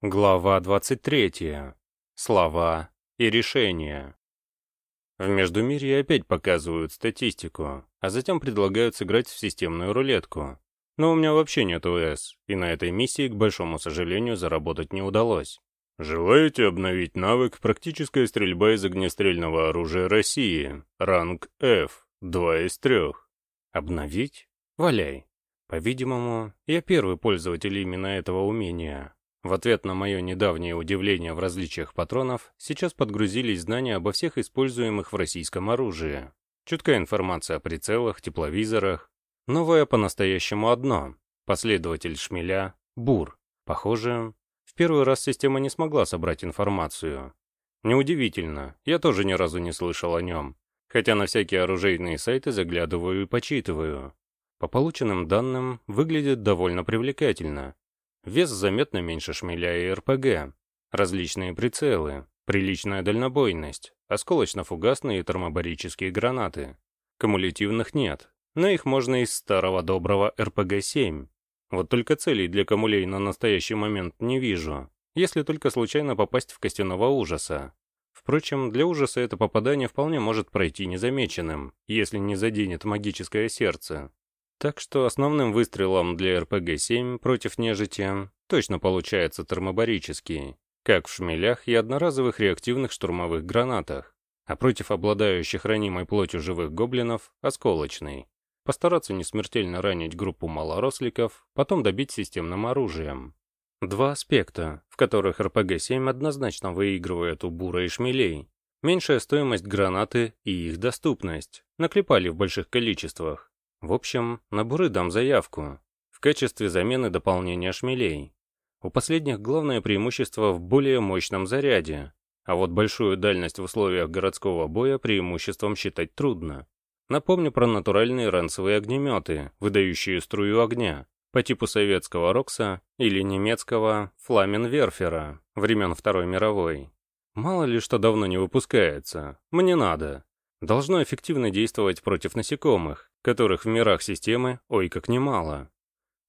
Глава 23. Слова и решения. В Междумирье опять показывают статистику, а затем предлагают сыграть в системную рулетку. Но у меня вообще нет УС, и на этой миссии, к большому сожалению, заработать не удалось. Желаете обновить навык «Практическая стрельба из огнестрельного оружия России», ранг F, 2 из 3. Обновить? Валяй. По-видимому, я первый пользователь именно этого умения. В ответ на мое недавнее удивление в различиях патронов, сейчас подгрузились знания обо всех используемых в российском оружии. Чуткая информация о прицелах, тепловизорах. Новое по-настоящему одно. Последователь шмеля — Бур. Похоже, в первый раз система не смогла собрать информацию. Неудивительно, я тоже ни разу не слышал о нем, хотя на всякие оружейные сайты заглядываю и почитываю. По полученным данным, выглядит довольно привлекательно, Вес заметно меньше шмеля и РПГ. Различные прицелы, приличная дальнобойность, осколочно-фугасные и термобарические гранаты. Кумулятивных нет, но их можно из старого доброго РПГ-7. Вот только целей для камулей на настоящий момент не вижу, если только случайно попасть в костяного ужаса. Впрочем, для ужаса это попадание вполне может пройти незамеченным, если не заденет магическое сердце. Так что основным выстрелом для РПГ-7 против нежити точно получается термобарический, как в шмелях и одноразовых реактивных штурмовых гранатах, а против обладающих ранимой плотью живых гоблинов — осколочный. Постараться не смертельно ранить группу малоросликов, потом добить системным оружием. Два аспекта, в которых РПГ-7 однозначно выигрывает у бура и шмелей. Меньшая стоимость гранаты и их доступность. Наклепали в больших количествах. В общем, на буры дам заявку. В качестве замены дополнения шмелей. У последних главное преимущество в более мощном заряде, а вот большую дальность в условиях городского боя преимуществом считать трудно. Напомню про натуральные ранцевые огнеметы, выдающие струю огня, по типу советского Рокса или немецкого Фламенверфера времен Второй мировой. Мало ли что давно не выпускается. Мне надо. Должно эффективно действовать против насекомых, которых в мирах системы ой как немало.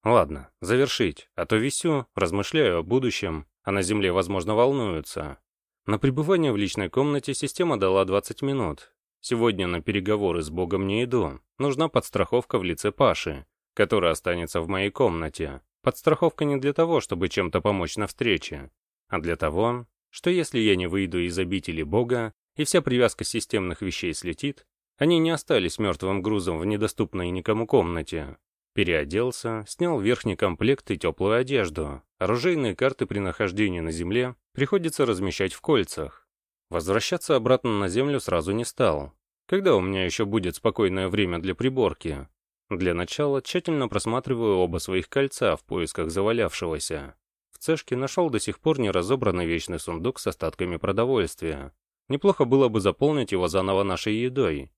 Ладно, завершить, а то висю, размышляю о будущем, а на Земле, возможно, волнуются. На пребывание в личной комнате система дала 20 минут. Сегодня на переговоры с Богом не иду. Нужна подстраховка в лице Паши, который останется в моей комнате. Подстраховка не для того, чтобы чем-то помочь на встрече, а для того, что если я не выйду из обители Бога, и вся привязка системных вещей слетит, они не остались мертвым грузом в недоступной никому комнате. Переоделся, снял верхний комплект и теплую одежду. Оружейные карты при нахождении на земле приходится размещать в кольцах. Возвращаться обратно на землю сразу не стал. Когда у меня еще будет спокойное время для приборки? Для начала тщательно просматриваю оба своих кольца в поисках завалявшегося. В цешке нашел до сих пор не разобранный вечный сундук с остатками продовольствия. Неплохо было бы заполнить его заново нашей едой.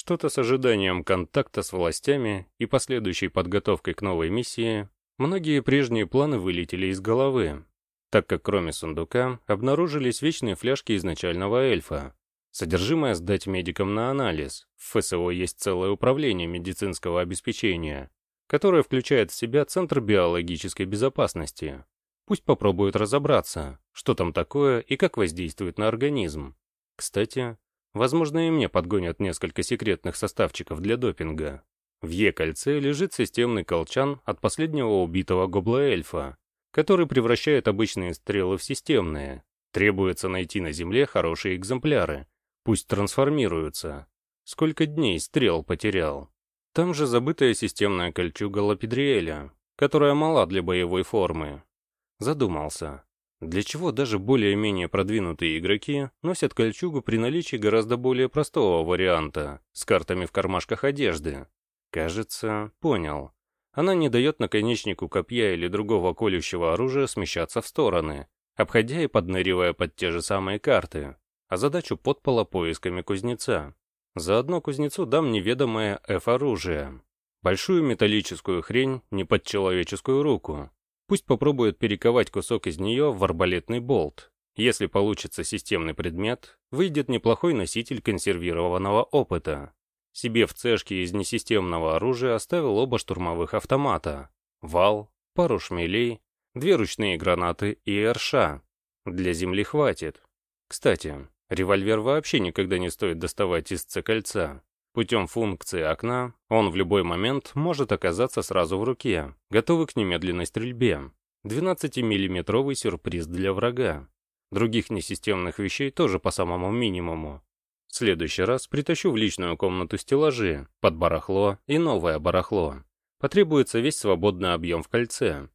Что-то с ожиданием контакта с властями и последующей подготовкой к новой миссии, многие прежние планы вылетели из головы, так как кроме сундука обнаружились вечные фляжки изначального эльфа. Содержимое сдать медикам на анализ. В ФСО есть целое управление медицинского обеспечения, которое включает в себя Центр биологической безопасности. Пусть попробуют разобраться, что там такое и как воздействует на организм. Кстати, Возможно, и мне подгонят несколько секретных составчиков для допинга. В Е-кольце лежит системный колчан от последнего убитого гобла-эльфа, который превращает обычные стрелы в системные. Требуется найти на Земле хорошие экземпляры. Пусть трансформируются. Сколько дней стрел потерял. Там же забытая системная кольчуга Лапидриэля, которая мала для боевой формы. Задумался. Для чего даже более-менее продвинутые игроки носят кольчугу при наличии гораздо более простого варианта, с картами в кармашках одежды? Кажется, понял. Она не дает наконечнику копья или другого колющего оружия смещаться в стороны, обходя и подныривая под те же самые карты, а задачу подпола поисками кузнеца. Заодно кузнецу дам неведомое F-оружие. Большую металлическую хрень не под человеческую руку, Пусть попробует перековать кусок из нее в арбалетный болт. Если получится системный предмет, выйдет неплохой носитель консервированного опыта. Себе в цешке из несистемного оружия оставил оба штурмовых автомата, вал, пару шмелей, две ручные гранаты и РШ. Для земли хватит. Кстати, револьвер вообще никогда не стоит доставать из С-кольца. Путем функции окна он в любой момент может оказаться сразу в руке, готовый к немедленной стрельбе. 12-миллиметровый сюрприз для врага. Других несистемных вещей тоже по самому минимуму. В следующий раз притащу в личную комнату стеллажи, под барахло и новое барахло. Потребуется весь свободный объем в кольце.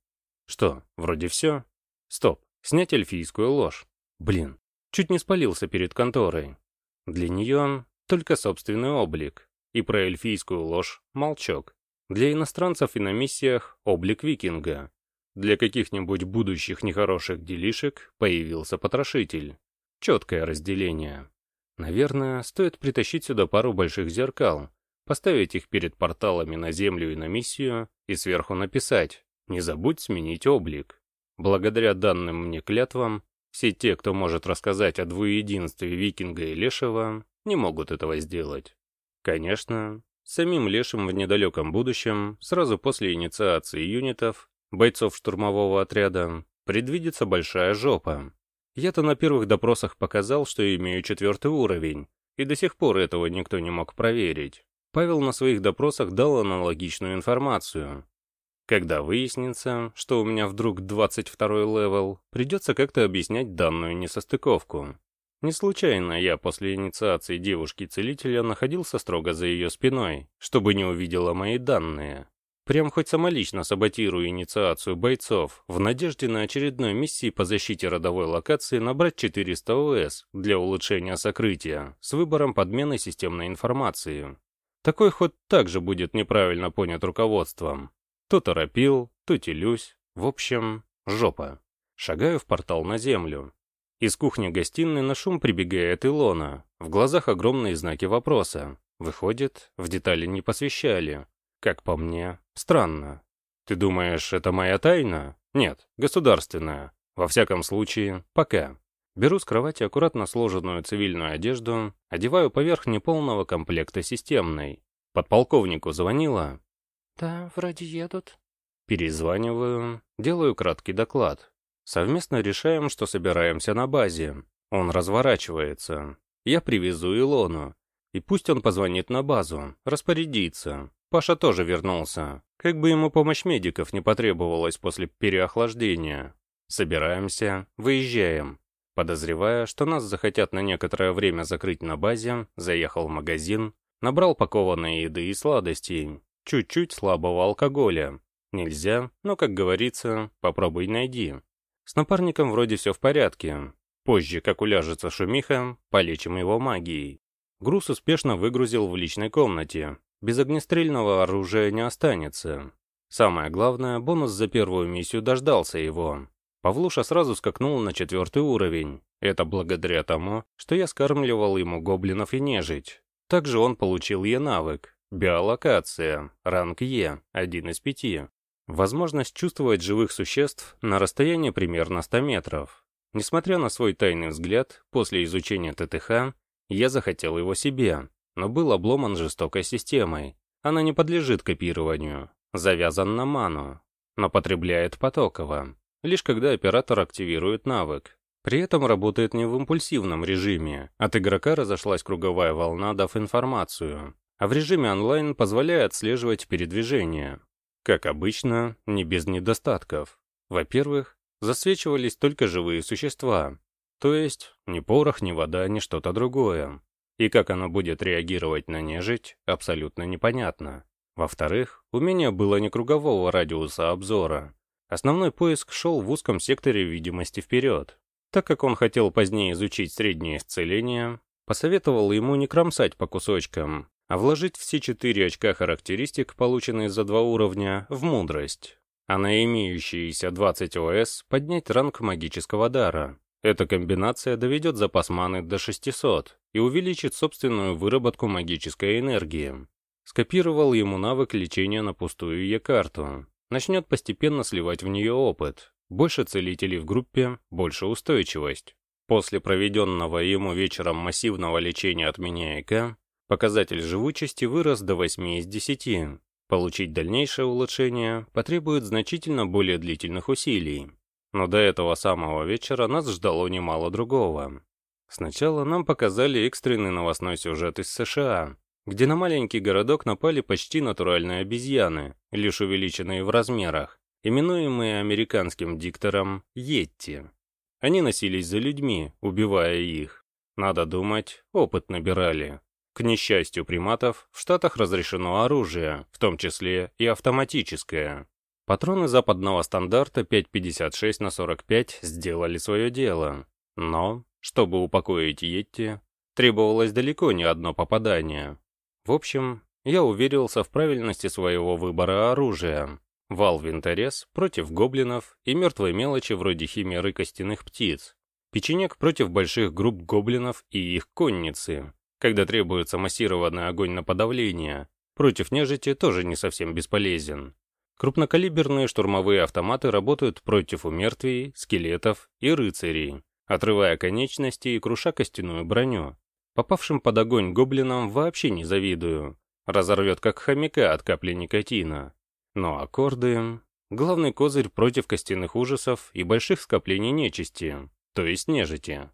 Что, вроде все? Стоп, снять эльфийскую ложь. Блин, чуть не спалился перед конторой. Для нее только собственный облик. И про эльфийскую ложь молчок. Для иностранцев и на миссиях облик викинга. Для каких-нибудь будущих нехороших делишек появился потрошитель. Четкое разделение. Наверное, стоит притащить сюда пару больших зеркал, поставить их перед порталами на Землю и на миссию, и сверху написать «Не забудь сменить облик». Благодаря данным мне клятвам, все те, кто может рассказать о двуединстве Викинга и Лешего, не могут этого сделать. Конечно, самим Лешим в недалеком будущем, сразу после инициации юнитов, бойцов штурмового отряда, предвидится большая жопа, я-то на первых допросах показал, что имею четвертый уровень, и до сих пор этого никто не мог проверить. Павел на своих допросах дал аналогичную информацию. Когда выяснится, что у меня вдруг 22 level, придется как-то объяснять данную несостыковку. Не случайно я после инициации девушки-целителя находился строго за ее спиной, чтобы не увидела мои данные. Прям хоть самолично саботирую инициацию бойцов, в надежде на очередной миссии по защите родовой локации набрать 400 ОС для улучшения сокрытия с выбором подмены системной информации. Такой ход также будет неправильно понят руководством. То торопил, то телюсь. В общем, жопа. Шагаю в портал на землю. Из кухни-гостиной на шум прибегает Илона. В глазах огромные знаки вопроса. Выходит, в детали не посвящали. Как по мне, странно. Ты думаешь, это моя тайна? Нет, государственная. Во всяком случае, пока. Беру с кровати аккуратно сложенную цивильную одежду, одеваю поверх неполного комплекта системной. Подполковнику звонила. «Да, вроде едут». Перезваниваю, делаю краткий доклад. Совместно решаем, что собираемся на базе. Он разворачивается. Я привезу Илону. И пусть он позвонит на базу, распорядится. Паша тоже вернулся. Как бы ему помощь медиков не потребовалась после переохлаждения. Собираемся, выезжаем. Подозревая, что нас захотят на некоторое время закрыть на базе, заехал в магазин, набрал пакованные еды и сладостей, чуть-чуть слабого алкоголя. Нельзя, но, как говорится, попробуй найди. С напарником вроде все в порядке. Позже, как уляжется шумиха, полечим его магией. Груз успешно выгрузил в личной комнате, без огнестрельного оружия не останется. Самое главное, бонус за первую миссию дождался его. Павлуша сразу скакнул на четвертый уровень. Это благодаря тому, что я скармливал ему гоблинов и нежить. Также он получил Е-навык. Биолокация. Ранг Е. Один из пяти. Возможность чувствовать живых существ на расстоянии примерно 100 метров. Несмотря на свой тайный взгляд, после изучения ТТХ, я захотел его себе но был обломан жестокой системой. Она не подлежит копированию, завязан на ману, но потребляет потоково, лишь когда оператор активирует навык. При этом работает не в импульсивном режиме, от игрока разошлась круговая волна, дав информацию, а в режиме онлайн позволяет отслеживать передвижение. Как обычно, не без недостатков. Во-первых, засвечивались только живые существа, то есть ни порох, ни вода, ни что-то другое. И как оно будет реагировать на нежить, абсолютно непонятно. Во-вторых, умение было не кругового радиуса обзора. Основной поиск шел в узком секторе видимости вперед. Так как он хотел позднее изучить среднее исцеление, посоветовал ему не кромсать по кусочкам, а вложить все четыре очка характеристик, полученные за два уровня, в мудрость, а на имеющиеся 20 ОС поднять ранг магического дара. Эта комбинация доведет запас маны до 600 и увеличит собственную выработку магической энергии. Скопировал ему навык лечения на пустую Е-карту. Начнет постепенно сливать в нее опыт. Больше целителей в группе, больше устойчивость. После проведенного ему вечером массивного лечения от меня ЭК, показатель живучести вырос до 8 из 10. Получить дальнейшее улучшение потребует значительно более длительных усилий. Но до этого самого вечера нас ждало немало другого. Сначала нам показали экстренный новостной сюжет из США, где на маленький городок напали почти натуральные обезьяны, лишь увеличенные в размерах, именуемые американским диктором Йетти. Они носились за людьми, убивая их. Надо думать, опыт набирали. К несчастью приматов, в Штатах разрешено оружие, в том числе и автоматическое. Патроны западного стандарта 5,56 на 45 сделали свое дело. Но, чтобы упокоить Йетти, требовалось далеко не одно попадание. В общем, я уверился в правильности своего выбора оружия. Вал винторез против гоблинов и мертвой мелочи вроде химеры костяных птиц. Печенек против больших групп гоблинов и их конницы когда требуется массированный огонь на подавление, против нежити тоже не совсем бесполезен. Крупнокалиберные штурмовые автоматы работают против умертвий, скелетов и рыцарей, отрывая конечности и круша костяную броню. Попавшим под огонь гоблинам вообще не завидую. Разорвет как хомяка от капли никотина. Но аккорды... Главный козырь против костяных ужасов и больших скоплений нечисти, то есть нежити.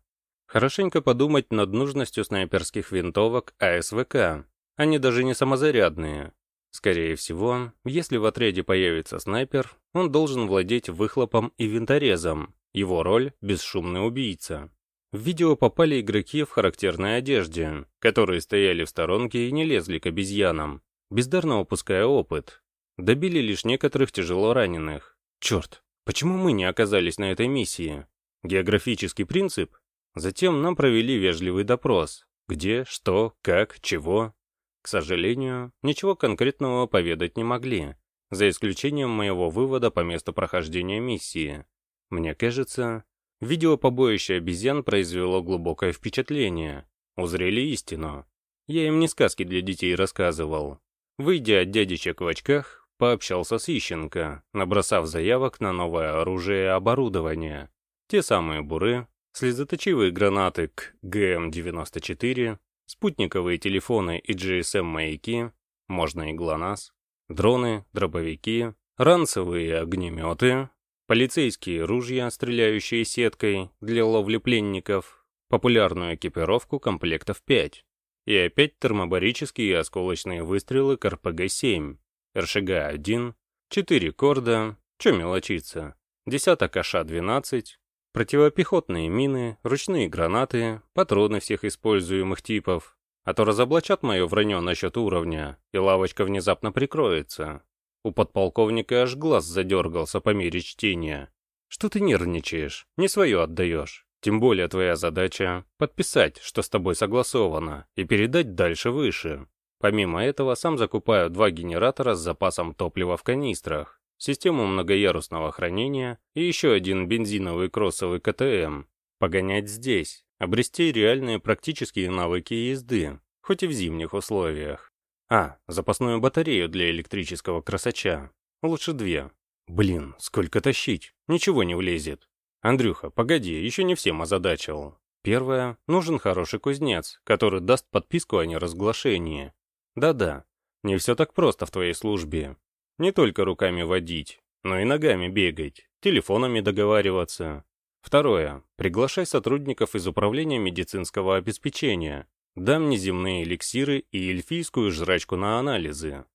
Хорошенько подумать над нужностью снайперских винтовок АСВК. Они даже не самозарядные. Скорее всего, если в отряде появится снайпер, он должен владеть выхлопом и винторезом. Его роль — бесшумный убийца. В видео попали игроки в характерной одежде, которые стояли в сторонке и не лезли к обезьянам, бездарно упуская опыт. Добили лишь некоторых тяжело раненых. Черт, почему мы не оказались на этой миссии? Географический принцип? Затем нам провели вежливый допрос. Где, что, как, чего. К сожалению, ничего конкретного поведать не могли, за исключением моего вывода по месту прохождения миссии. Мне кажется, видео побоища обезьян произвело глубокое впечатление. Узрели истину. Я им не сказки для детей рассказывал. Выйдя от дядечек в очках, пообщался с Ищенко, набросав заявок на новое оружие и оборудование. Те самые буры, слезоточивые гранаты к ГМ-94, спутниковые телефоны и GSM-маяки, можно и ГЛОНАСС, дроны, дробовики, ранцевые огнеметы, полицейские ружья, стреляющие сеткой для ловли пленников, популярную экипировку комплектов 5 и опять термобарические и осколочные выстрелы к РПГ-7, РШГ-1, 4 корда, чё мелочиться, десяток АШ-12, Противопехотные мины, ручные гранаты, патроны всех используемых типов. А то разоблачат мое вранье насчет уровня, и лавочка внезапно прикроется. У подполковника аж глаз задергался по мере чтения. Что ты нервничаешь, не свое отдаешь. Тем более твоя задача — подписать, что с тобой согласовано, и передать дальше выше. Помимо этого, сам закупаю два генератора с запасом топлива в канистрах систему многоярусного хранения и еще один бензиновый кроссовый КТМ. Погонять здесь, обрести реальные практические навыки езды, хоть и в зимних условиях. А, запасную батарею для электрического красача. Лучше две. Блин, сколько тащить, ничего не влезет. Андрюха, погоди, еще не всем озадачил. Первое, нужен хороший кузнец, который даст подписку о неразглашении. Да-да, не все так просто в твоей службе. Не только руками водить, но и ногами бегать, телефонами договариваться. Второе. Приглашай сотрудников из управления медицинского обеспечения. Дам неземные эликсиры и эльфийскую жрачку на анализы.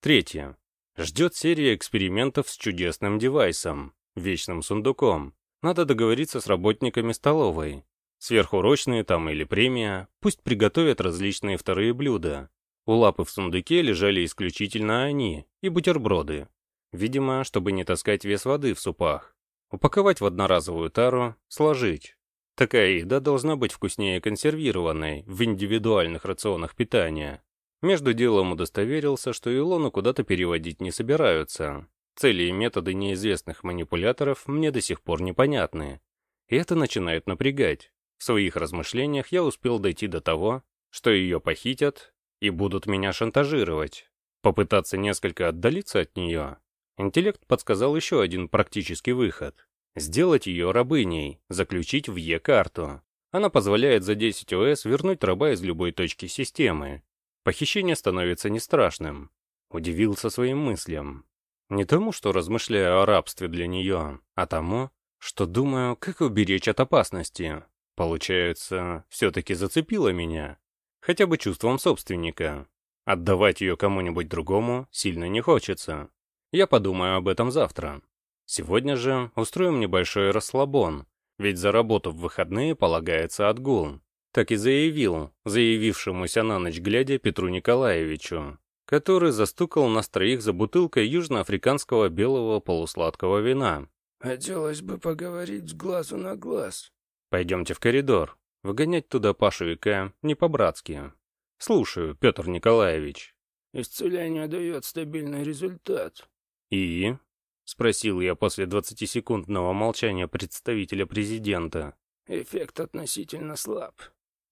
Третье. Ждет серия экспериментов с чудесным девайсом, вечным сундуком. Надо договориться с работниками столовой. Сверхурочные там или премия, пусть приготовят различные вторые блюда. У лапы в сундуке лежали исключительно они и бутерброды. Видимо, чтобы не таскать вес воды в супах. Упаковать в одноразовую тару, сложить. Такая еда должна быть вкуснее консервированной в индивидуальных рационах питания. Между делом удостоверился, что Илону куда-то переводить не собираются. Цели и методы неизвестных манипуляторов мне до сих пор непонятны. И это начинает напрягать. В своих размышлениях я успел дойти до того, что ее похитят и будут меня шантажировать. Попытаться несколько отдалиться от нее. Интеллект подсказал еще один практический выход. Сделать ее рабыней, заключить в Е-карту. Она позволяет за 10 ОС вернуть раба из любой точки системы. Похищение становится не страшным. Удивился своим мыслям. Не тому, что размышляю о рабстве для нее, а тому, что думаю, как уберечь от опасности. Получается, все-таки зацепила меня. Хотя бы чувством собственника. Отдавать ее кому-нибудь другому сильно не хочется. Я подумаю об этом завтра. Сегодня же устроим небольшой расслабон, ведь за работу в выходные полагается отгул. Так и заявил, заявившемуся на ночь глядя Петру Николаевичу, который застукал нас троих за бутылкой южноафриканского белого полусладкого вина. «Хотелось бы поговорить с глазу на глаз». «Пойдемте в коридор. Выгонять туда К не по-братски. Слушаю, Петр Николаевич». «Исцеление дает стабильный результат». «И?» — спросил я после двадцатисекундного молчания представителя президента. «Эффект относительно слаб».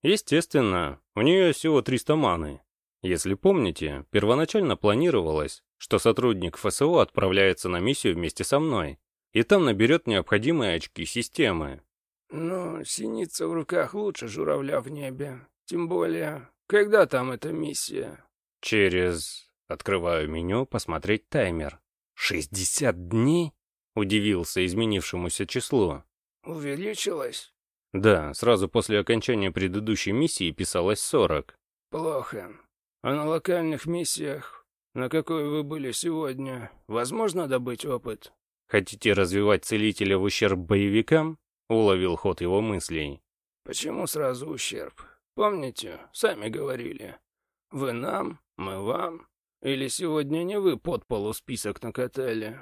«Естественно, у нее всего 300 маны. Если помните, первоначально планировалось, что сотрудник ФСО отправляется на миссию вместе со мной, и там наберет необходимые очки системы. Но синица в руках лучше журавля в небе. Тем более, когда там эта миссия? Через... Открываю меню, посмотреть таймер. «Шестьдесят дней?» Удивился изменившемуся числу. «Увеличилось?» Да, сразу после окончания предыдущей миссии писалось сорок. «Плохо. А на локальных миссиях, на какой вы были сегодня, возможно добыть опыт?» «Хотите развивать целителя в ущерб боевикам?» — уловил ход его мыслей. «Почему сразу ущерб? Помните, сами говорили. Вы нам, мы вам. Или сегодня не вы под полу список накатали?»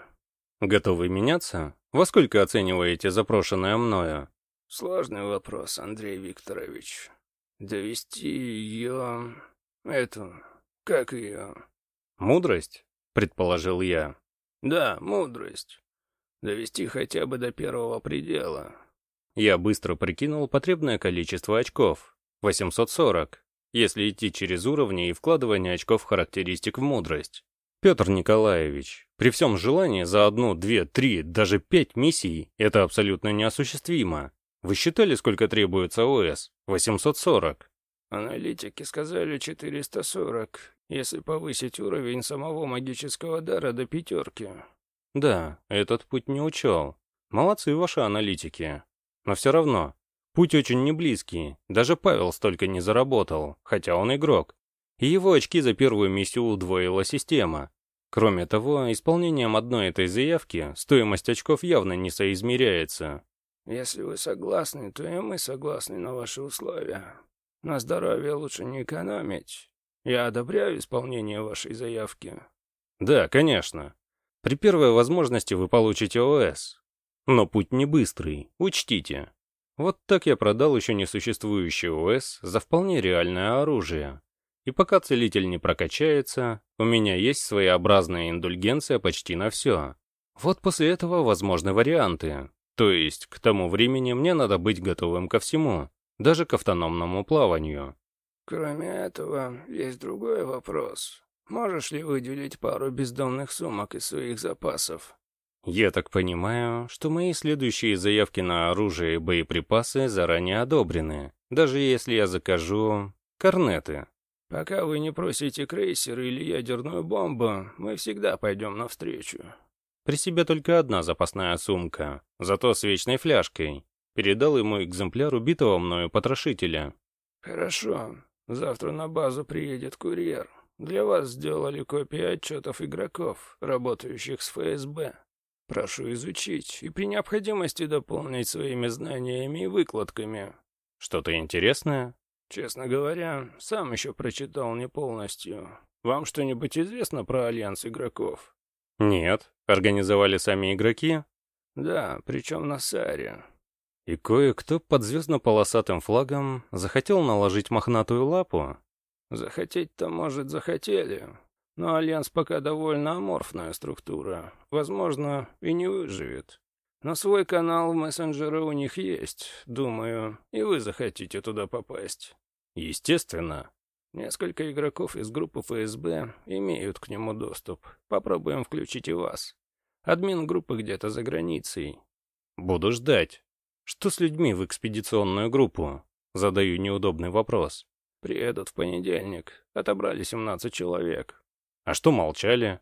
«Готовы меняться? Во сколько оцениваете запрошенное мною?» «Сложный вопрос, Андрей Викторович. Довести ее... эту... как ее...» «Мудрость?» — предположил я. «Да, мудрость. Довести хотя бы до первого предела. Я быстро прикинул потребное количество очков. 840, если идти через уровни и вкладывание очков характеристик в мудрость. Петр Николаевич, при всем желании за одну, две, три, даже пять миссий это абсолютно неосуществимо. Вы считали, сколько требуется ОС? 840. Аналитики сказали 440, если повысить уровень самого магического дара до пятерки. Да, этот путь не учел. Молодцы ваши аналитики. Но все равно, путь очень неблизкий. Даже Павел столько не заработал, хотя он игрок. И его очки за первую миссию удвоила система. Кроме того, исполнением одной этой заявки стоимость очков явно не соизмеряется. Если вы согласны, то и мы согласны на ваши условия. На здоровье лучше не экономить. Я одобряю исполнение вашей заявки. Да, конечно. При первой возможности вы получите ОС. Но путь не быстрый, учтите. Вот так я продал еще несуществующий ОС за вполне реальное оружие. И пока целитель не прокачается, у меня есть своеобразная индульгенция почти на все. Вот после этого возможны варианты. То есть, к тому времени мне надо быть готовым ко всему, даже к автономному плаванию. Кроме этого, есть другой вопрос. Можешь ли выделить пару бездомных сумок из своих запасов? Я так понимаю, что мои следующие заявки на оружие и боеприпасы заранее одобрены, даже если я закажу корнеты. Пока вы не просите крейсер или ядерную бомбу, мы всегда пойдем навстречу. При себе только одна запасная сумка, зато с вечной фляжкой. Передал ему экземпляр убитого мною потрошителя. Хорошо. Завтра на базу приедет курьер. Для вас сделали копии отчетов игроков, работающих с ФСБ. Прошу изучить и при необходимости дополнить своими знаниями и выкладками. Что-то интересное? Честно говоря, сам еще прочитал не полностью. Вам что-нибудь известно про альянс игроков? Нет. Организовали сами игроки? Да, причем на Саре. И кое-кто под звездно-полосатым флагом захотел наложить мохнатую лапу? Захотеть-то, может, захотели. Но Альянс пока довольно аморфная структура. Возможно, и не выживет. Но свой канал в мессенджеры у них есть, думаю, и вы захотите туда попасть. Естественно. Несколько игроков из группы ФСБ имеют к нему доступ. Попробуем включить и вас. Админ группы где-то за границей. Буду ждать. Что с людьми в экспедиционную группу? Задаю неудобный вопрос. Приедут в понедельник. Отобрали 17 человек. А что молчали?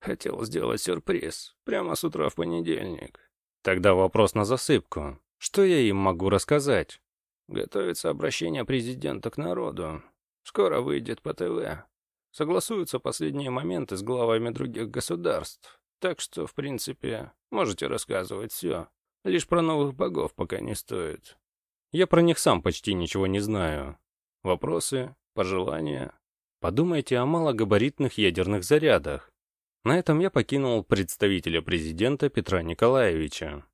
Хотел сделать сюрприз. Прямо с утра в понедельник. Тогда вопрос на засыпку. Что я им могу рассказать? Готовится обращение президента к народу. Скоро выйдет по ТВ. Согласуются последние моменты с главами других государств. Так что, в принципе, можете рассказывать все. Лишь про новых богов пока не стоит. Я про них сам почти ничего не знаю. Вопросы, пожелания. Подумайте о малогабаритных ядерных зарядах. На этом я покинул представителя президента Петра Николаевича.